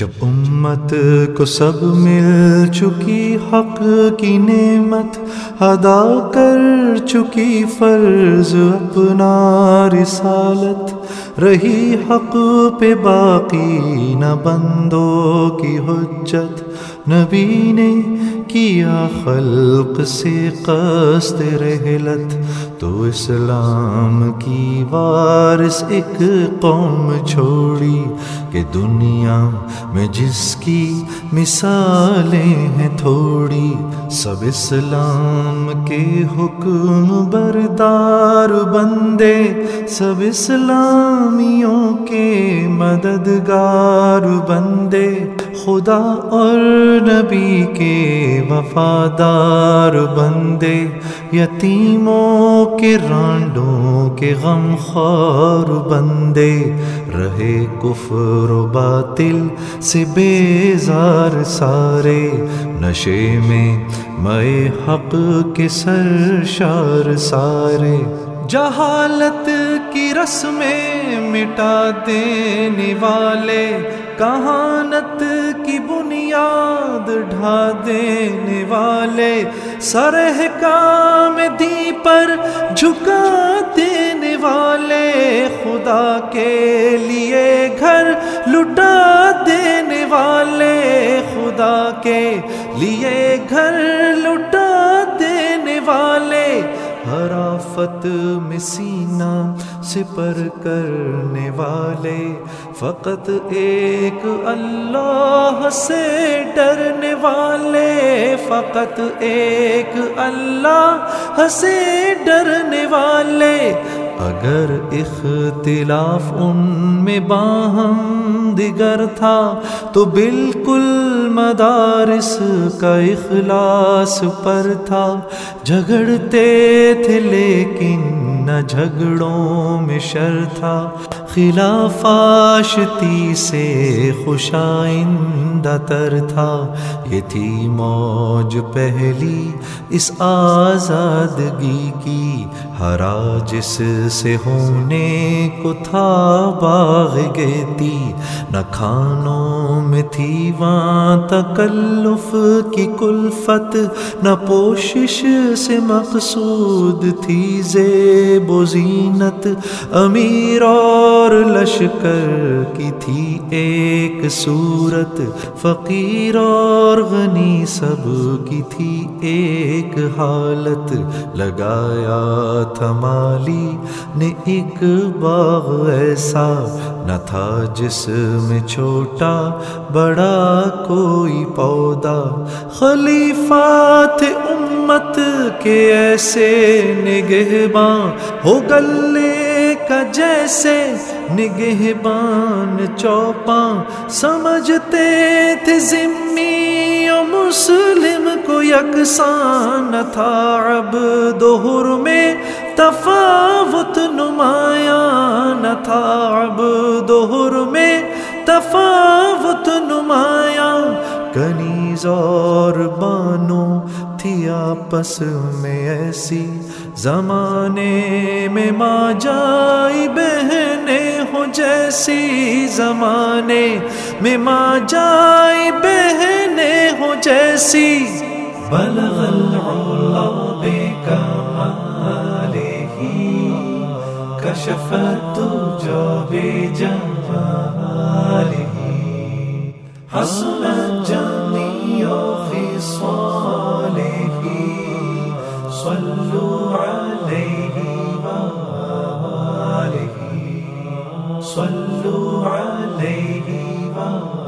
جب امت کو سب مل چکی حق کی نعمت ادا کر چکی فرض اپنا رسالت، رہی حق پہ باقی نہ بندوں کی حجت۔ نبی نے کیا خلق سے قصد رحلت، تو اسلام کی وارث ایک قوم چھوڑی۔ کہ دنیا میں جس کی مثالیں ہیں تھوڑی، سب اسلام کے حکم بردار بندے، سب اسلامیوں کے مددگار بندے، خدا اور نبی کے وفادار بندے، یتیموں کے رانڈوں کے غم خور بندے، رہے کفر و باطل سے بیزار سارے، نشے میں میں حق کے سرشار سارے۔ جہالت کی رسمیں مٹا دینے والے، کہانت بنیاد ڈھا دینے والے سرح کام دی پر جھکا دینے والے خدا کے لیے گھر لٹا دینے والے خدا کے لیے گھر حرافت میں سینہ سپر کرنے والے، فقط ایک اللہ سے ڈرنے والے، فقط ایک اللہ سے ڈرنے اگر اختلاف ان میں باہم دیگر تھا، تو بالکل مدارس کا اخلاص پر تھا۔ جھگڑتے تھے لیکن نہ جھگڑوں میں شر تھا۔ خلاف آشتی سے خوشائندہ تر تھا۔ یہ تھی موج پہلی اس آزادگی کی۔ ہرا جس سے ہونے کو تھا باغ گیتی، نہ کھانوں میں تھی وہاں تکلف کی کلفت، نہ پوشش سے مقصود تھی زیب و زینت، امیر اور لشکر کی تھی ایک صورت، فقیر اور غنی سب کی تھی ایک حالت۔ لگایا تھا مالی نے ایک باغ ایسا، نہ تھا جس میں چھوٹا بڑا کوئی پودا۔ خلیفہ تھے امت کے ایسے نگہباں ہو گلے کا جیسے نگہبان چوپاں سمجھتے تھے ذمی و مسلم کو یکساں نہ تھا۔ اب دوہر میں تفاوت نمایاں نہ تھا۔ اب دوہر میں تفاوت نمایاں کنیز اور بانو تھی آپس میں ایسی زمانے میں ماں جائی بہنیں ہو جیسی زمانے میں ماں جائی بہنیں ہو جیسی بلغ العلا بے کمالہ کشفت جو بے جمالہ صلوا عليه وآله